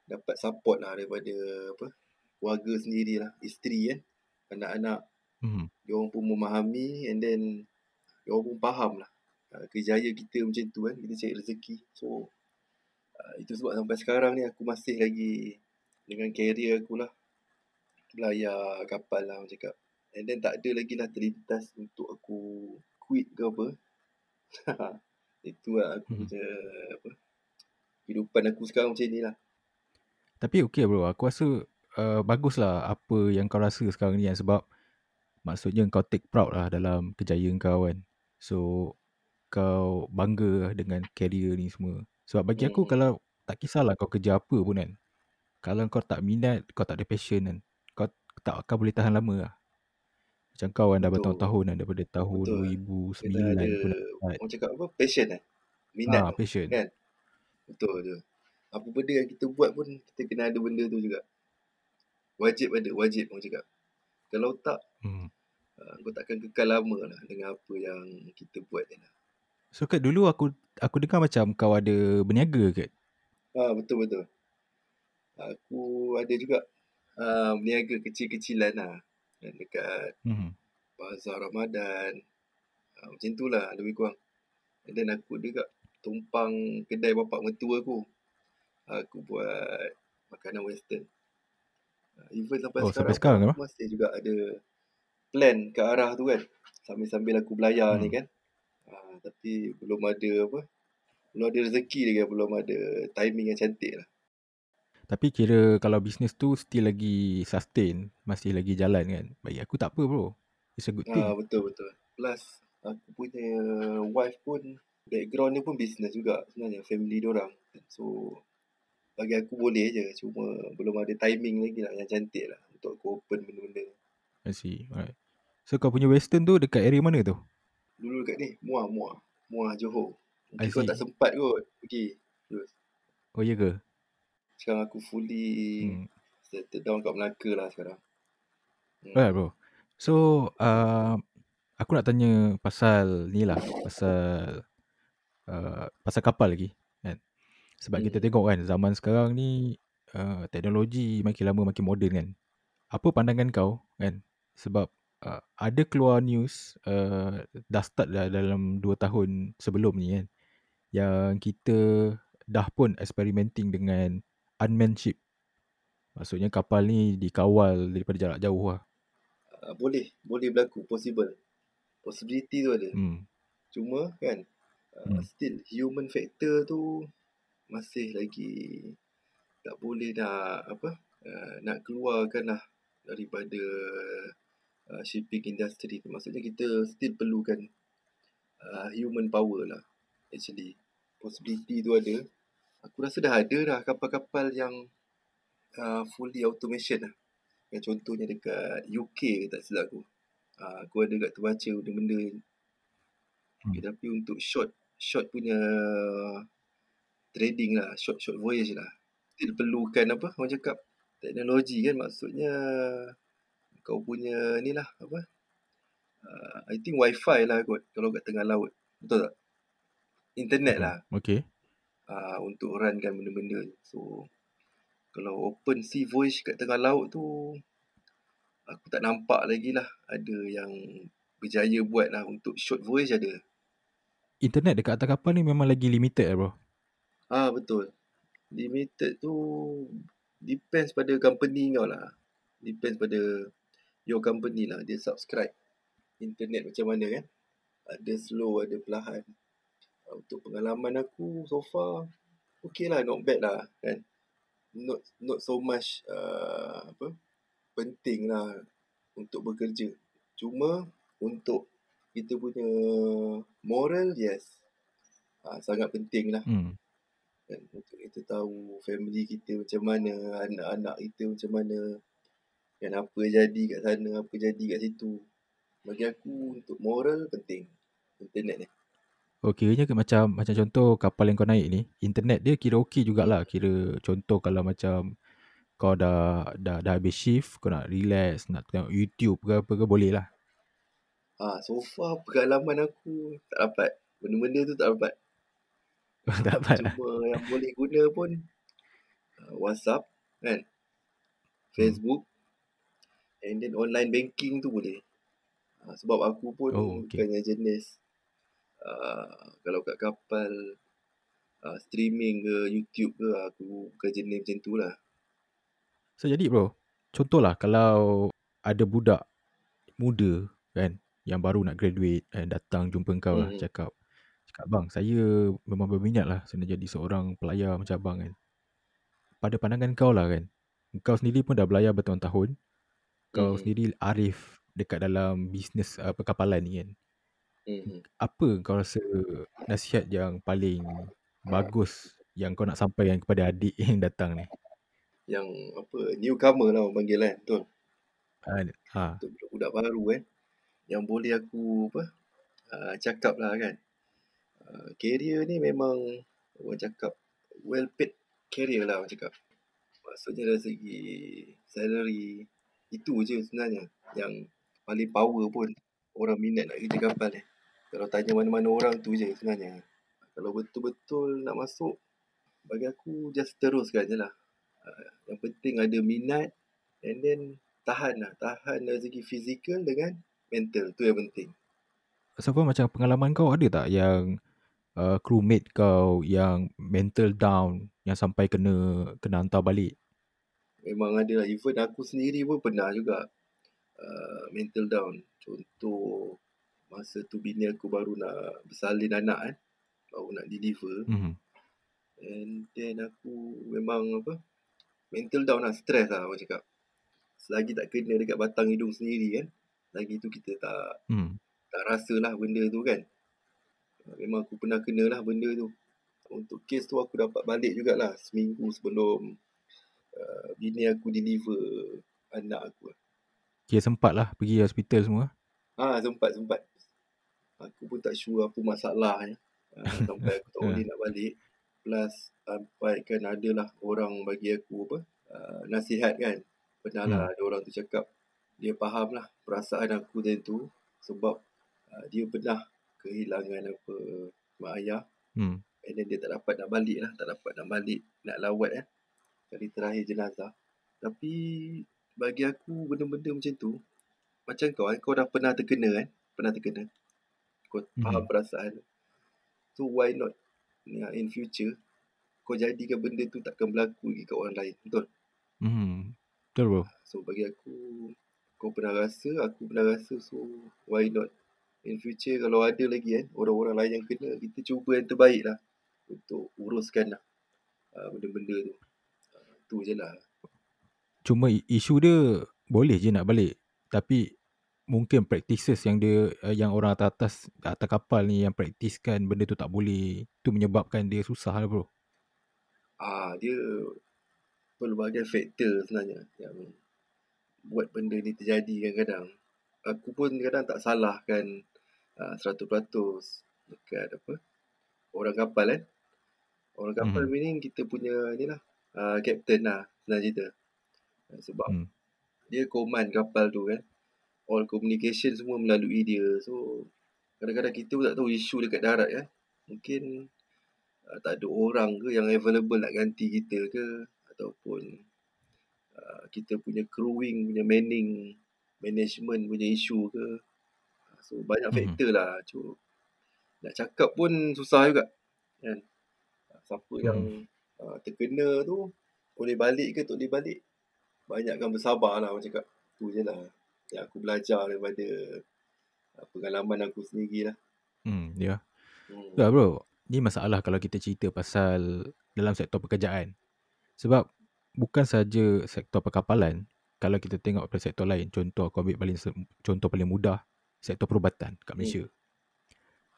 dapat support lah daripada apa keluarga sendiri lah. Isteri kan. Anak-anak, Hmm. dia orang pun memahami and then dia orang pun faham lah uh, kerjaya kita macam tu kan kita cari rezeki so uh, itu sebab sampai sekarang ni aku masih lagi dengan career aku lah belayar kapal lah orang cakap and then tak ada lagi lah terlintas untuk aku quit ke apa (laughs) itu lah aku Hmm. punya apa kehidupan aku sekarang macam ni lah Tapi okay bro, aku rasa uh, baguslah apa yang kau rasa sekarang ni kan. Sebab maksudnya kau take proud lah dalam kejayaan kau kan. So, kau bangga lah dengan career ni semua. Sebab bagi aku hmm. kalau tak kisahlah kau kerja apa pun kan. Kalau kau tak minat, kau tak ada passion kan. Kau tak akan boleh tahan lama lah. Macam kau kan dah bertahun-tahun kan. Daripada tahun betul 2009 kena ada pun orang cakap apa passion eh minat tu passion. kan betul je apa benda yang kita buat pun kita kena ada benda tu juga wajib ada wajib orang cakap kalau tak Hmm. uh, kau takkan kekal lama lah dengan apa yang kita buat ni lah So Kat dulu aku aku dengar macam kau ada berniaga Kat. ah betul betul aku ada juga uh, berniaga kecil-kecilan lah dan dekat Hmm. bazar Ramadan uh, macam tu lah lebih kurang and then aku juga tumpang kedai bapak mertua aku aku buat makanan western uh, even sampai Oh sampai sekarang sekarang ke? aku masih juga ada plan ke arah tu kan sambil-sambil aku belayar Hmm. ni kan uh, tapi belum ada apa belum ada rezeki lagi belum ada timing yang cantik lah Tapi kira kalau bisnes tu still lagi sustain, masih lagi jalan kan. Bagi aku tak apa bro. It's a good Ah thing. betul betul. Plus aku punya wife pun background dia pun business juga sebenarnya family dia orang. So bagi aku boleh je cuma belum ada timing lagi lah yang cantik lah untuk aku open benda-benda. I see. Alright. So kau punya western tu dekat area mana tu? Dulu dekat ni Muar Muar. Muar Johor. Mungkin I kau tak sempat kot pergi. Terus. Oh ya ke? Sekarang aku fully Hmm. settle down kat Melaka lah sekarang. Hmm. Alright bro. So uh, aku nak tanya pasal ni lah. Pasal uh, pasal kapal lagi. Kan? Sebab kita Hmm. tengok kan zaman sekarang ni uh, teknologi makin lama makin moden kan. Apa pandangan kau kan? Sebab uh, ada keluar news uh, dah start dah dalam 2 tahun sebelum ni kan. Yang kita dah pun experimenting dengan unmanned ship. Maksudnya kapal ni dikawal daripada jarak jauh lah. Uh, boleh. Boleh berlaku. Possible. Possibility tu ada. Hmm. Cuma kan uh, Hmm. still human factor tu masih lagi tak boleh nak apa uh, nak keluarkan lah daripada uh, shipping industry tu. Maksudnya kita still perlukan uh, human power lah actually. Possibility tu ada. Aku rasa dah ada dah kapal-kapal yang uh, fully automation lah. Yang contohnya dekat UK tak silap aku. Uh, aku ada kat terbaca benda-benda. Hmm. Okay, tapi untuk short short punya trading lah, short short voyage lah. Still perlukan apa? Orang cakap teknologi kan maksudnya kau punya ni lah apa? Uh, I think wifi lah kot kalau kat tengah laut. Betul tak? Internet lah. Okay. Uh, untuk runkan benda-benda. So, kalau open sea voyage kat tengah laut tu, aku tak nampak lagi lah ada yang berjaya buat lah untuk short voyage ada internet dekat atas kapal ni memang lagi limited lah bro. Ah betul. Limited tu depends pada company kau lah. Depends pada your company lah. Dia subscribe internet macam mana kan. Ada slow, ada perlahan. Ah, untuk pengalaman aku so far, okay lah, not bad lah kan. Not not so much uh, apa penting lah untuk bekerja. Cuma untuk kita punya moral yes ha, sangat penting lah hmm. kan untuk kita tahu family kita macam mana anak-anak kita macam mana kan apa jadi kat sana apa jadi kat situ bagi aku untuk moral penting internet ni Oh kiranya ke macam macam contoh kapal yang kau naik ni internet dia kira okey jugalah kira contoh kalau macam kau dah dah dah habis shift kau nak relax nak tengok YouTube ke apa ke boleh lah Ha, so far pengalaman aku tak dapat. Benda-benda tu tak dapat. (laughs) tak dapat lah. Cuma lah. yang boleh guna pun uh, WhatsApp kan. Facebook. And then online banking tu boleh. Uh, sebab aku pun oh, okay. bukannya jenis uh, kalau kat kapal uh, streaming ke YouTube ke aku bukan jenis macam tu lah. So jadi bro, contohlah kalau ada budak muda kan yang baru nak graduate and datang jumpa kau lah hmm. cakap cakap bang saya memang berminat lah saya nak jadi seorang pelayar macam abang kan pada pandangan kau lah kan kau sendiri pun dah belayar bertahun-tahun kau hmm. sendiri arif dekat dalam bisnes uh, perkapalan ni kan hmm. apa kau rasa nasihat yang paling bagus yang kau nak sampaikan kepada adik (laughs) yang datang ni yang apa newcomer lah orang panggil kan betul ha, ha. untuk budak baru kan yang boleh aku apa uh, cakap lah kan uh, career ni memang orang cakap well paid career lah orang cakap maksudnya dari segi salary itu je sebenarnya yang paling power pun. Orang minat nak kerja kapal ni. Kalau tanya mana-mana orang tu je sebenarnya. Kalau betul-betul nak masuk bagi aku just teruskan je lah. Uh, yang penting ada minat and then tahan lah. Tahan segi fizikal dengan mental. Tu yang penting. Far macam pengalaman kau ada tak yang uh, crewmate kau yang mental down yang sampai kena kena hantar balik? Memang ada lah. Even aku sendiri pun pernah juga uh, mental down. Contoh masa tu bini aku baru nak bersalin anak kan. Baru nak deliver. Mm-hmm. And then aku memang apa mental down lah. Stress lah orang cakap. Selagi tak kena dekat batang hidung sendiri kan lagi tu kita tak hmm. tak rasa lah benda tu kan memang aku pernah kena lah benda tu untuk kes tu aku dapat balik jugalah seminggu sebelum uh, bini aku deliver anak aku Kira sempat lah pergi hospital semua. Ah ha, sempat sempat. Aku pun tak sure apa masalahnya. Uh, (laughs) sampai aku tak boleh nak balik. Plus sampai kan adalah orang bagi aku apa uh, nasihat kan. Pernah lah hmm. ada orang tu cakap dia faham lah perasaan aku tadi tu. Sebab uh, dia pernah kehilangan apa mak ayah. Hmm. and then dia tak dapat nak balik lah tak dapat nak balik nak lawat eh kali terakhir jenazah tapi bagi aku benda-benda macam tu macam kau kan kau dah pernah terkena kan pernah terkena kau hmm. faham perasaan so why not in future kau jadikan benda tu takkan berlaku lagi kat orang lain betul hmm. betul bro so bagi aku kau pernah rasa, aku pernah rasa so why not in future kalau ada lagi kan orang-orang lain yang kena kita cuba yang terbaik lah untuk uruskan lah uh, benda-benda tu. Tu je lah. Cuma isu dia boleh je nak balik. Tapi mungkin practices yang dia uh, yang orang atas atas atas kapal ni yang praktiskan benda tu tak boleh. Tu menyebabkan dia susah lah bro. Ah dia pelbagai faktor sebenarnya yang buat benda ni terjadi kadang-kadang. Aku pun kadang tak salahkan uh, 100% dekat apa orang kapal kan. Orang kapal mm-hmm. meaning kita punya ni lah uh, captain lah senang cerita. Sebab mm. dia command kapal tu kan. All communication semua melalui dia. So kadang-kadang kita pun tak tahu isu dekat darat kan. Mungkin uh, tak ada orang ke yang available nak ganti kita ke ataupun uh, kita punya crewing punya manning management punya isu ke so banyak mm-hmm. faktor lah cuma nak cakap pun susah juga kan siapa mm-hmm. yang uh, terkena tu boleh balik ke tak boleh balik banyakkan bersabar lah macam cakap tu je lah yang aku belajar daripada uh, pengalaman aku sendiri lah hmm ya yeah. hmm. Ya, bro ni masalah kalau kita cerita pasal dalam sektor pekerjaan. Sebab bukan saja sektor perkapalan, kalau kita tengok pada sektor lain, contoh aku ambil paling contoh paling mudah, sektor perubatan kat Malaysia. Hmm.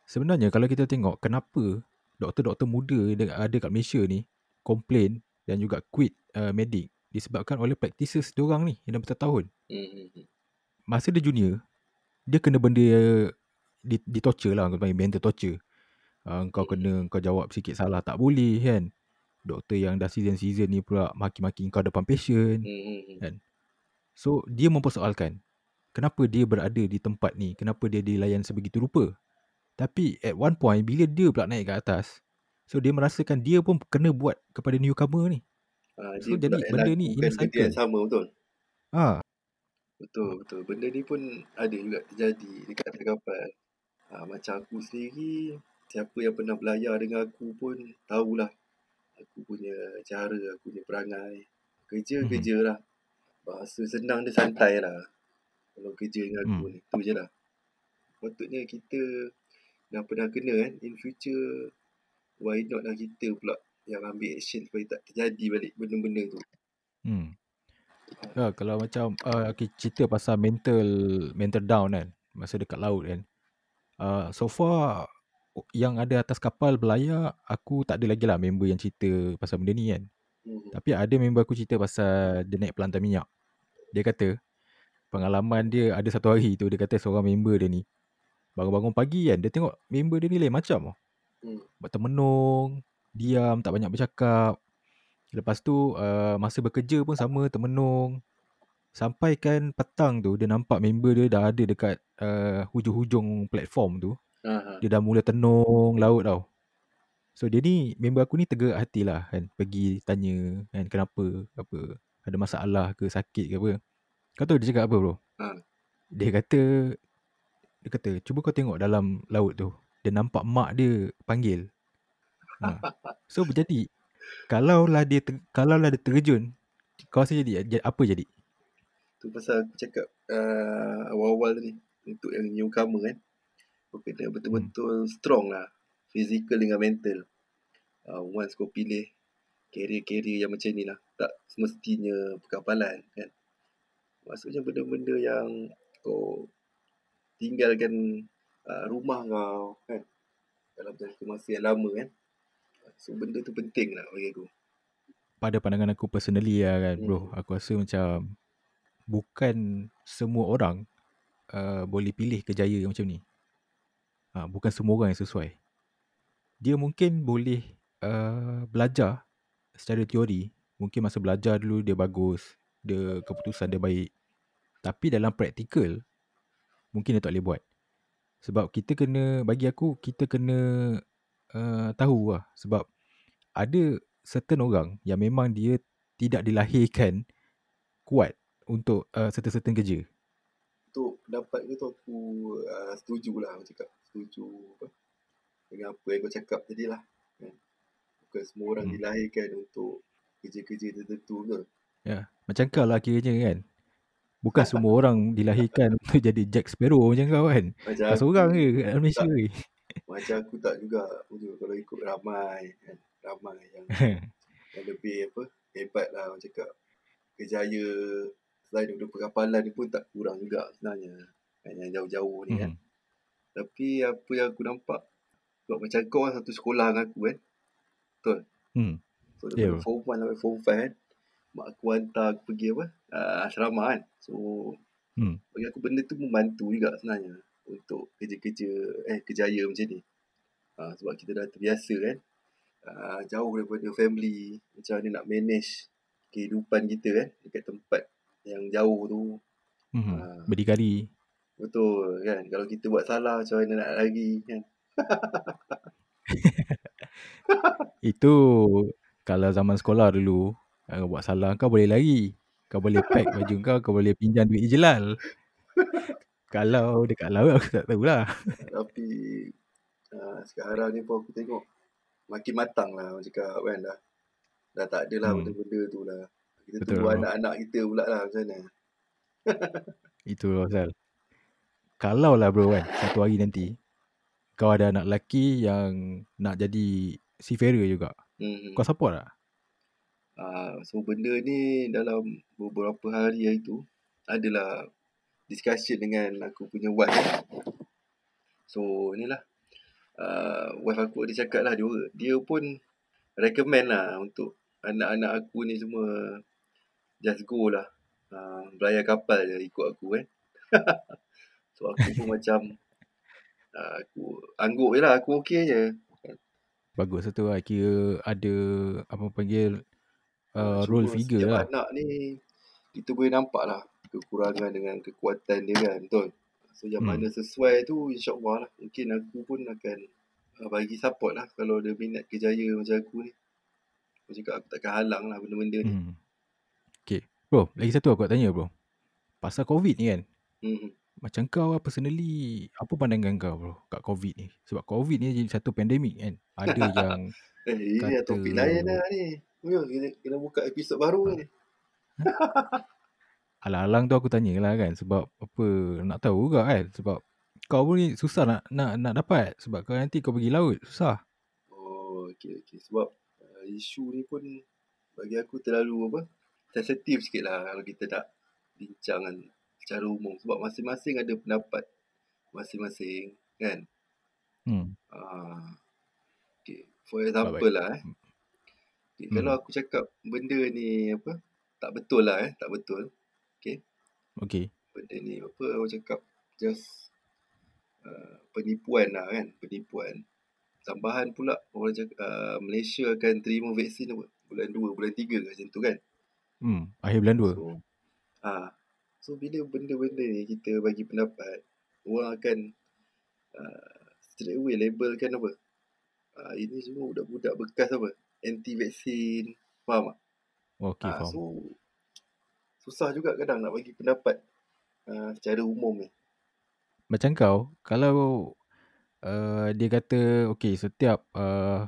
Sebenarnya kalau kita tengok kenapa doktor-doktor muda yang ada kat Malaysia ni komplain dan juga quit uh, medik disebabkan oleh practices dia orang ni yang dah bertahun. Hmm. Masa dia junior, dia kena benda di, di torture lah, panggil mental torture. Uh, kau kena kau jawab sikit salah tak boleh kan. Doktor yang dah season-season ni pula maki-maki kau depan patient hmm. kan. So dia mempersoalkan kenapa dia berada di tempat ni, kenapa dia dilayan sebegitu rupa. Tapi at one point bila dia pula naik ke atas, so dia merasakan dia pun kena buat kepada newcomer ni. Uh, so jadi benda ni ini cycle. sama betul. Ah. Betul betul. Benda ni pun ada juga terjadi dekat kapal. Uh, macam aku sendiri siapa yang pernah belayar dengan aku pun tahulah aku punya cara, aku punya perangai. Kerja, hmm. kerja lah. Bahasa senang dia santai lah. Kalau kerja dengan aku hmm. ni. Tu je lah. Patutnya kita dah pernah kena kan. In future, why not lah kita pula yang ambil action supaya tak terjadi balik benda-benda tu. Hmm. Ya, kalau macam uh, okay, cerita pasal mental mental down kan. Masa dekat laut kan. Uh, so far yang ada atas kapal belayar aku tak ada lagi lah member yang cerita pasal benda ni kan. Hmm. Tapi ada member aku cerita pasal dia naik pelantar minyak. Dia kata pengalaman dia ada satu hari tu dia kata seorang member dia ni bangun-bangun pagi kan dia tengok member dia ni lain macam. Hmm. Termenung, diam, tak banyak bercakap. Lepas tu uh, masa bekerja pun sama termenung. Sampai kan petang tu dia nampak member dia dah ada dekat uh, hujung-hujung platform tu. Dia dah mula tenung laut tau. So dia ni member aku ni tegak hati lah kan. Pergi tanya kan kenapa apa. Ada masalah ke sakit ke apa. Kau tahu dia cakap apa bro? Ha. Dia kata dia kata cuba kau tengok dalam laut tu. Dia nampak mak dia panggil. Ha. (laughs) So berjadi kalau lah dia ter, kalau lah dia terjun kau rasa jadi apa jadi? Tu pasal aku cakap uh, awal-awal tadi untuk yang newcomer kan kau kena betul-betul hmm. strong lah physical dengan mental uh, once kau pilih career-career yang macam ni lah tak semestinya perkapalan kan maksudnya benda-benda yang kau tinggalkan uh, rumah kau kan dalam jangka masa yang lama kan so benda tu penting lah bagi aku pada pandangan aku personally lah kan bro hmm. aku rasa macam bukan semua orang uh, boleh pilih kejayaan macam ni Ha, bukan semua orang yang sesuai. Dia mungkin boleh uh, belajar secara teori. Mungkin masa belajar dulu dia bagus. Dia keputusan dia baik. Tapi dalam praktikal, mungkin dia tak boleh buat. Sebab kita kena, bagi aku, kita kena uh, tahu lah. Sebab ada certain orang yang memang dia tidak dilahirkan kuat untuk uh, certain-certain kerja. Untuk pendapat tu aku uh, setuju lah aku cakap setuju apa, dengan apa yang kau cakap tadi lah. Kan? Bukan semua orang hmm. dilahirkan untuk kerja-kerja tertentu ke. Ya, macam kau lah kiranya kan. Bukan semua orang dilahirkan (laughs) untuk jadi Jack Sparrow macam kau kan. Macam kau seorang ke kat Malaysia ni. Macam aku tak juga. Kalau ikut ramai kan. Ramai yang (laughs) yang lebih apa hebat lah orang cakap kejaya selain daripada perkapalan ni pun tak kurang juga sebenarnya kan yang jauh-jauh ni kan Mhm. tapi apa yang aku nampak sebab macam kau kan satu sekolah dengan aku kan betul Hmm. so Ya, daripada bro. form 1 sampai form 5 kan mak aku hantar aku pergi apa uh, asrama kan so Hmm. bagi aku benda tu membantu juga sebenarnya untuk kerja-kerja eh kejaya macam ni uh, sebab kita dah terbiasa kan uh, jauh daripada family macam mana nak manage kehidupan kita kan dekat tempat yang jauh tu Mhm. Ah. Berdikari. betul kan kalau kita buat salah macam mana nak lari kan (laughs) Itu kalau zaman sekolah dulu, kau buat salah kau boleh lari. Kau boleh pack baju kau, kau boleh pinjam duit Ijlal. Kalau dekat laut aku tak tahulah. tapi uh, sekarang ni pun aku tengok makin matang lah orang cakap kan dah dah tak ada lah Hmm. benda-benda tu lah kita Betul, tunggu anak-anak kita pula lah macam mana Itu pasal. Kalau lah bro kan, satu hari nanti kau ada anak lelaki yang nak jadi seafarer juga. hmm. Kau support tak? Uh, so benda ni dalam beberapa hari hari adalah discussion dengan aku punya wife. So inilah uh, wife aku dia cakap lah dia, dia pun recommend lah untuk anak-anak aku ni semua just go lah. Uh, belayar kapal je ikut aku kan. (laughs) so aku pun macam uh, aku angguk je lah aku okey je. Bagus lah tu lah. Kira ada apa panggil Ah, uh, role figure lah. anak ni kita boleh nampak lah kekurangan dengan kekuatan dia kan betul so yang Hmm. mana sesuai tu insyaAllah lah mungkin aku pun akan uh, bagi support lah kalau dia minat kejaya macam aku ni aku cakap aku takkan halang lah benda-benda ni Hmm. Okay. Bro, lagi satu aku nak tanya bro. Pasal COVID ni kan. hmm. Macam kau lah personally, apa pandangan kau bro kat COVID ni? Sebab COVID ni jadi satu pandemik kan. Ada (laughs) yang eh ini Kata- Kata... topik lain lah ni Ya, kena, kena buka episod baru ni (laughs) alang-alang tu aku tanya lah kan. Sebab apa, nak tahu juga kan. Sebab kau pun ni susah nak nak nak dapat. Sebab kau nanti kau pergi laut, susah. Oh, okey okey. Sebab uh, isu ni pun bagi aku terlalu apa? Sensitif sikit lah kalau kita nak bincang kan secara umum. Sebab masing-masing ada pendapat masing-masing kan. Hmm. Uh, okay. For example Baik. lah eh. Okay, Hmm. Kalau aku cakap benda ni apa? Tak betul lah eh. Tak betul. Okay. Benda ni apa orang cakap just uh, penipuan lah kan. Penipuan. Tambahan pula orang cakap uh, Malaysia akan terima vaksin apa? Bulan 2, bulan 3 ke macam tu kan. Hmm. Akhir bulan 2. So, ah, so bila benda-benda ni kita bagi pendapat, orang akan uh, straight away labelkan apa? Uh, ini semua budak-budak bekas apa? Anti vaksin. Faham tak? Okay, Ah, faham. so susah juga kadang nak bagi pendapat uh, secara umum ni. Macam kau, kalau uh, dia kata, okay, setiap uh,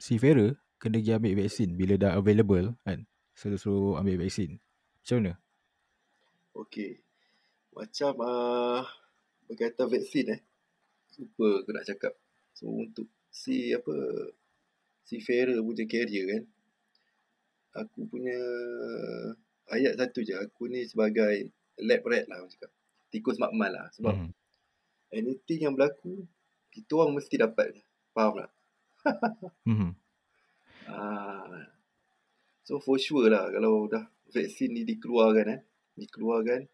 seafarer kena pergi ambil vaksin bila dah available kan. Suruh-suruh ambil vaksin. Macam mana? Okey. Macam uh, berkaitan vaksin eh. Lupa aku nak cakap. So untuk si apa seafarer punya carrier kan. Aku punya ayat satu je. Aku ni sebagai lab rat lah aku cakap. Tikus makmal lah. Sebab Hmm. anything yang berlaku, kita orang mesti dapat. Faham tak? Hmm. (laughs) Ah. So for sure lah kalau dah vaksin ni dikeluarkan eh. Dikeluarkan.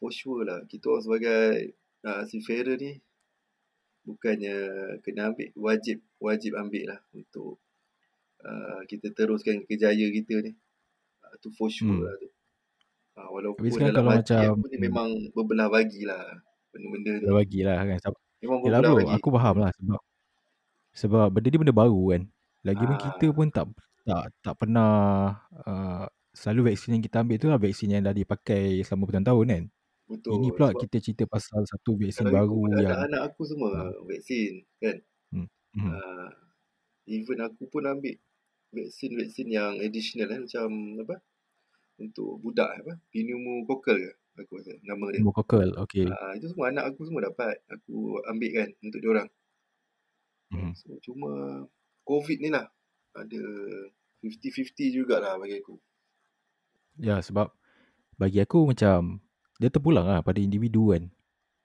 For sure lah. Kita orang sebagai uh, seafarer ni bukannya kena ambil wajib wajib ambil lah untuk uh, kita teruskan kejaya kita ni. Uh, tu for sure Hmm. lah tu. Uh, walaupun Habis dalam kalau hati macam aku ni memang berbelah bagi lah benda-benda dah bagilah kan. Memang berbelah bro, bagi. aku faham lah sebab sebab benda ni benda baru kan. Lagipun kita Ah, pun tak tak tak pernah uh, selalu vaksin yang kita ambil tu lah vaksin yang dah dipakai selama bertahun-tahun kan. Betul. Ini pula kita cerita pasal satu vaksin baru yang anak aku semua uh, vaksin kan. hmm, hmm, Uh, even aku pun ambil vaksin-vaksin yang additional eh, macam apa untuk budak apa pneumococcal ke aku rasa nama dia. pneumococcal. Okay. Uh, itu semua anak aku semua dapat. Aku ambil kan untuk dia orang. Hmm. So cuma COVID ni lah ada 50-50 jugalah bagi aku. Ya sebab bagi aku macam dia terpulang lah pada individu kan.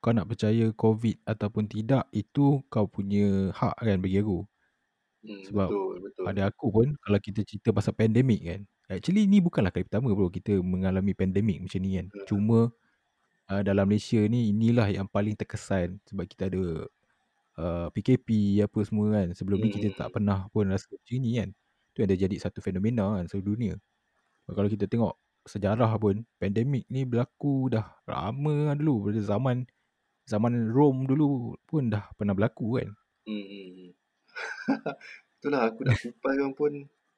Kau nak percaya COVID ataupun tidak itu kau punya hak kan bagi aku. Hmm, Sebab betul, betul. pada aku pun kalau kita cerita pasal pandemik kan. Actually ni bukanlah kali pertama bro kita mengalami pandemik macam ni kan. Hmm. Cuma uh, dalam Malaysia ni inilah yang paling terkesan sebab kita ada uh, PKP apa semua kan. Sebelum ni kita tak Hmm. pernah pun rasa macam ni kan. Tu yang dah jadi satu fenomena kan seluruh dunia. Kalau kita tengok sejarah pun pandemik ni berlaku dah lama dulu pada zaman zaman Rom dulu pun dah pernah berlaku kan. Hmm. (laughs) Itulah aku nak kupaskan pun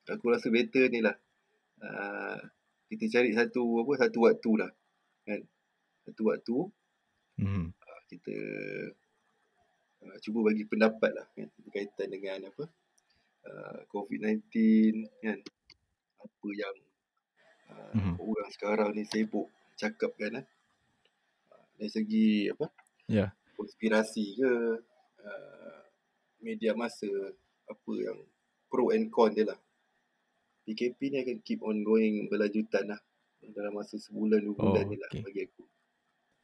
aku rasa better ni lah. Uh, kita cari satu apa satu waktu lah kan. Satu waktu Hmm. uh, kita uh, cuba bagi pendapat lah kan berkaitan dengan apa uh, COVID-19 kan. Apa yang uh, Mhm. orang sekarang ni sibuk cakap kan eh. Uh, dari segi apa Ya. konspirasi ke uh, media masa apa yang pro and con dia lah. PKP ni akan keep on going berlanjutan lah dalam masa sebulan dua bulan Oh, ni lah okay. bagi aku.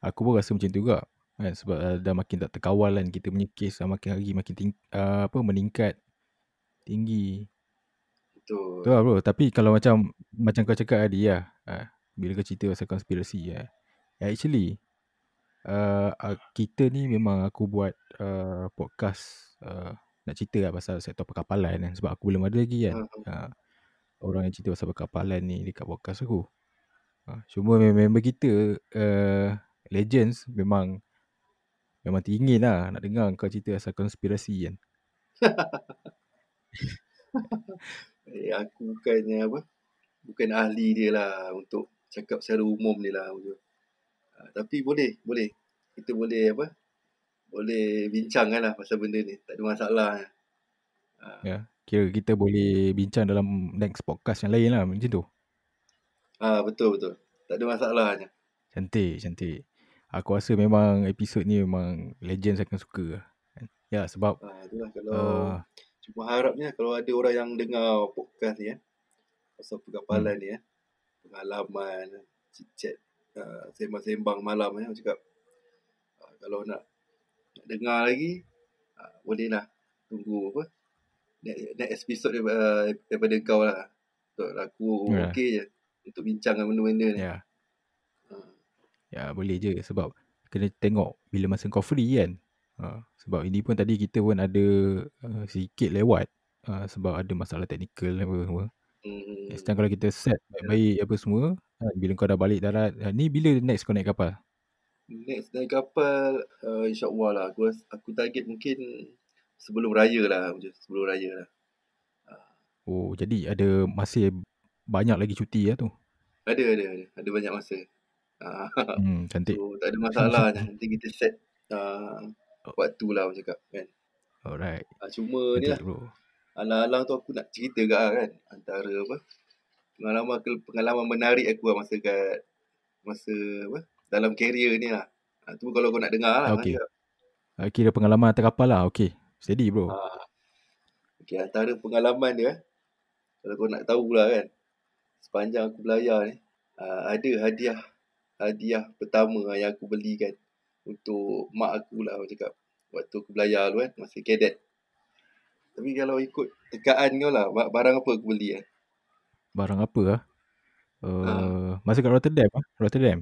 Aku pun rasa macam tu juga. Kan sebab uh, dah makin tak terkawal kan kita punya kes dah makin hari makin ting- uh, apa meningkat tinggi. Betul. Tu lah bro. Tapi kalau macam macam kau cakap tadi lah. Uh, bila kau cerita pasal konspirasi ya. Actually uh, uh, kita ni memang aku buat uh, podcast uh, nak cerita lah pasal sektor perkapalan kan. Sebab aku belum ada lagi kan. Ha, Uh, orang yang cerita pasal perkapalan ni dekat podcast aku. Uh, cuma member kita uh, Legends memang memang teringin lah nak dengar kau cerita pasal konspirasi kan. (laughs) (laughs) Eh, aku bukannya apa bukan ahli dia lah untuk cakap secara umum ni lah. Uh, tapi boleh, boleh. Kita boleh apa boleh bincangkan lah pasal benda ni. Tak ada masalah. Uh, Ya. Kira kita boleh bincang dalam next podcast yang lain lah macam tu. ah betul betul. Tak ada masalahnya. Cantik, cantik. Aku rasa memang episod ni memang Legends akan suka kan. Ya sebab Ah, itulah kalau uh, cuma harapnya kalau ada orang yang dengar podcast ni ya pasal hmm, perkapalan ni ya pengalaman chat uh, sembang-sembang malam aku cakap uh, kalau nak, nak dengar lagi uh, bolehlah tunggu apa next, next episode daripada, daripada kau lah. Betul, aku Ya. okey je untuk bincangkan benda-benda ni. Ya, uh, ya boleh je sebab kena tengok bila masa kau free kan. Uh, sebab ini pun tadi kita pun ada uh, sedikit lewat uh, sebab ada masalah teknikal apa semua. hmm, Next time kalau kita set baik-baik apa semua, uh, bila kau dah balik darat, uh, ni bila next kau naik kapal? next naik kapal uh, insyaAllah lah aku, aku target mungkin sebelum raya lah macam sebelum raya lah Oh, jadi ada masih banyak lagi cuti lah tu. Ada, ada, ada. Ada banyak masa. Uh, Hmm, cantik. (laughs) so, tak ada masalah. (laughs) Nanti kita set uh, waktu lah aku cakap kan. Alright. Uh, cuma ni lah, bro. alang-alang tu aku nak cerita kat lah kan. Antara apa, pengalaman pengalaman menarik aku lah masa kat, masa apa, dalam career ni lah. Uh, tu kalau kau nak dengar lah. Okay. Uh, kira pengalaman atas kapal lah. Okay. Steady bro. Uh, okay, antara pengalaman dia, kalau kau nak tahu lah kan, sepanjang aku belayar ni, uh, ada hadiah hadiah pertama yang aku belikan untuk mak aku lah aku cakap waktu aku belayar dulu kan masa cadet tapi kalau ikut tekaan kau lah ba- barang apa aku beli kan Barang apa lah? Uh, Masa kat Rotterdam lah. Rotterdam.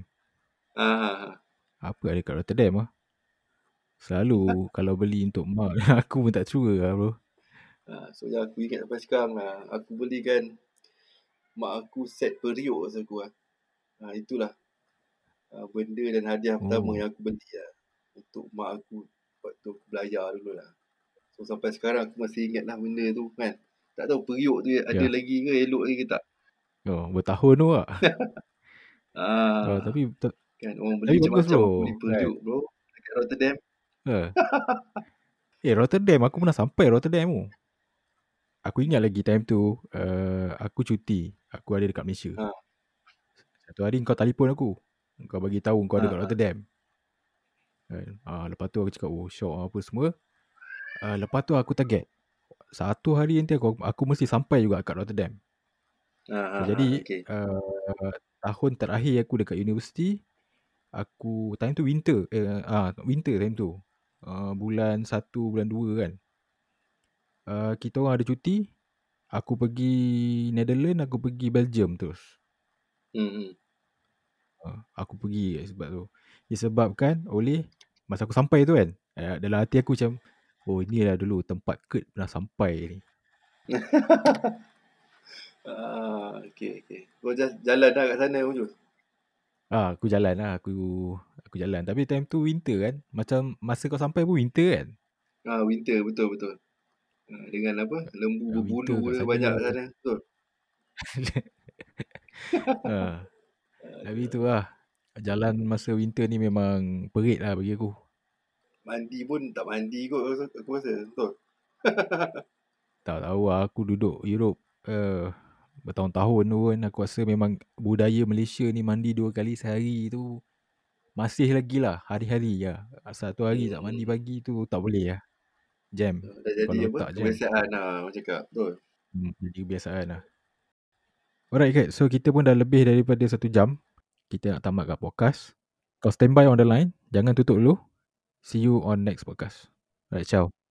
ah, Apa ada kat Rotterdam lah? Selalu kalau beli untuk mak, (laughs) aku pun tak sure lah bro. ah, so yang aku ingat sampai sekarang lah aku belikan mak aku set periuk masa aku lah ah, itulah ah, benda dan hadiah pertama Oh. yang aku beli lah untuk mak aku waktu aku belayar dulu lah so sampai sekarang aku masih ingat lah benda tu kan tak tahu periuk tu ada Ya. lagi ke elok lagi ke tak Oh, bertahun tu lah. (laughs) ah, Oh, tapi tak, kan orang beli macam-macam bro. beli periuk bro dekat Rotterdam uh. (laughs) Eh Rotterdam, aku pernah sampai Rotterdam tu. Aku ingat lagi time tu, uh, aku cuti. Aku ada dekat Malaysia. Ha. Satu hari kau telefon aku. Kau bagi tahu kau ada Ha, kat ha. Rotterdam. Kan? Ah, lepas tu aku cakap, oh syok apa semua. Uh, lepas tu aku target. Satu hari nanti aku, aku mesti sampai juga kat Rotterdam. Ah So hah hah, jadi, okey. uh, tahun terakhir aku dekat universiti, aku time tu winter, eh ah winter time tu. Uh, bulan 1, bulan 2 kan. Uh, kita orang ada cuti, aku pergi Netherlands, aku pergi Belgium terus. Hmm, hmm. Uh, aku pergi sebab tu. Disebabkan oleh masa aku sampai tu kan, uh, dalam hati aku macam, oh inilah dulu tempat Kurt pernah sampai ni. (laughs) Ah, okey okey. Kau just jalan dah kat sana Mujur? Ah, aku jalan lah. Aku aku jalan. Tapi time tu winter kan. Macam masa kau sampai pun winter kan? Ah, winter. Betul, betul. Ah, dengan apa? Lembu Ah, berbulu banyak kat sana. Betul? (laughs) ah. Tapi tu lah. Jalan masa winter ni memang perit lah bagi aku. Mandi pun tak mandi kot aku, rasa. Betul? (laughs) Tak tahu lah. Aku duduk Europe uh, bertahun-tahun tu kan. Aku rasa memang budaya Malaysia ni mandi dua kali sehari tu masih lagi lah hari-hari lah. Satu hari tak mandi Hmm. pagi tu tak boleh lah. Jam. Dah jadi apa? jam. Kebiasaan lah orang cakap. Betul? Hmm, jadi kebiasaan lah. Alright Kat. So kita pun dah lebih daripada satu jam. Kita nak tamat kat podcast. Kau standby on the line. Jangan tutup dulu. See you on next podcast. Alright, ciao.